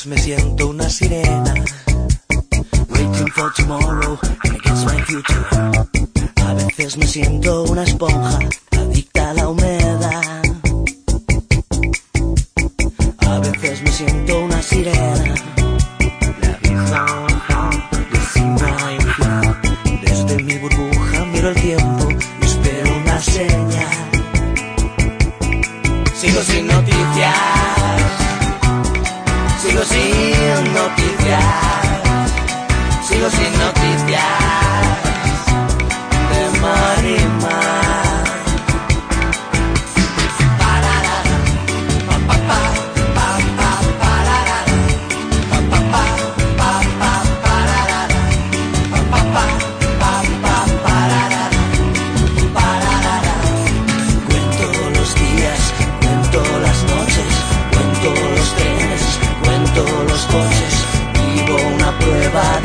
días me siento una sirena. Waiting for tomorrow and against my future. A veces me siento una esponja, adicta a la humedad. A veces me siento una sirena. La vieja de cima Desde mi burbuja miro el tiempo y espero una señal. Sigo sin noticias. Sigo sin noticias.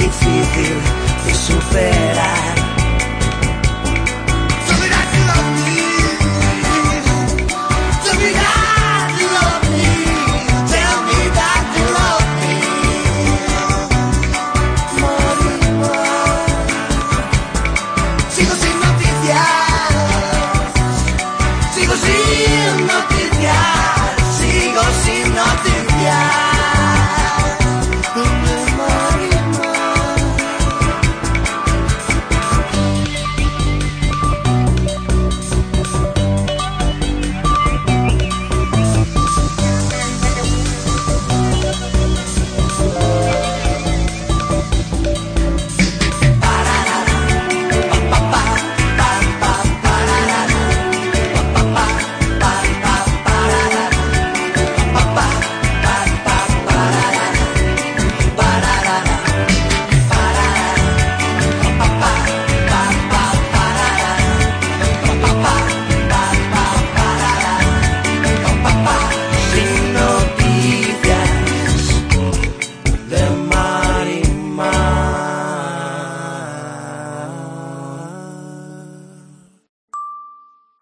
makes me good.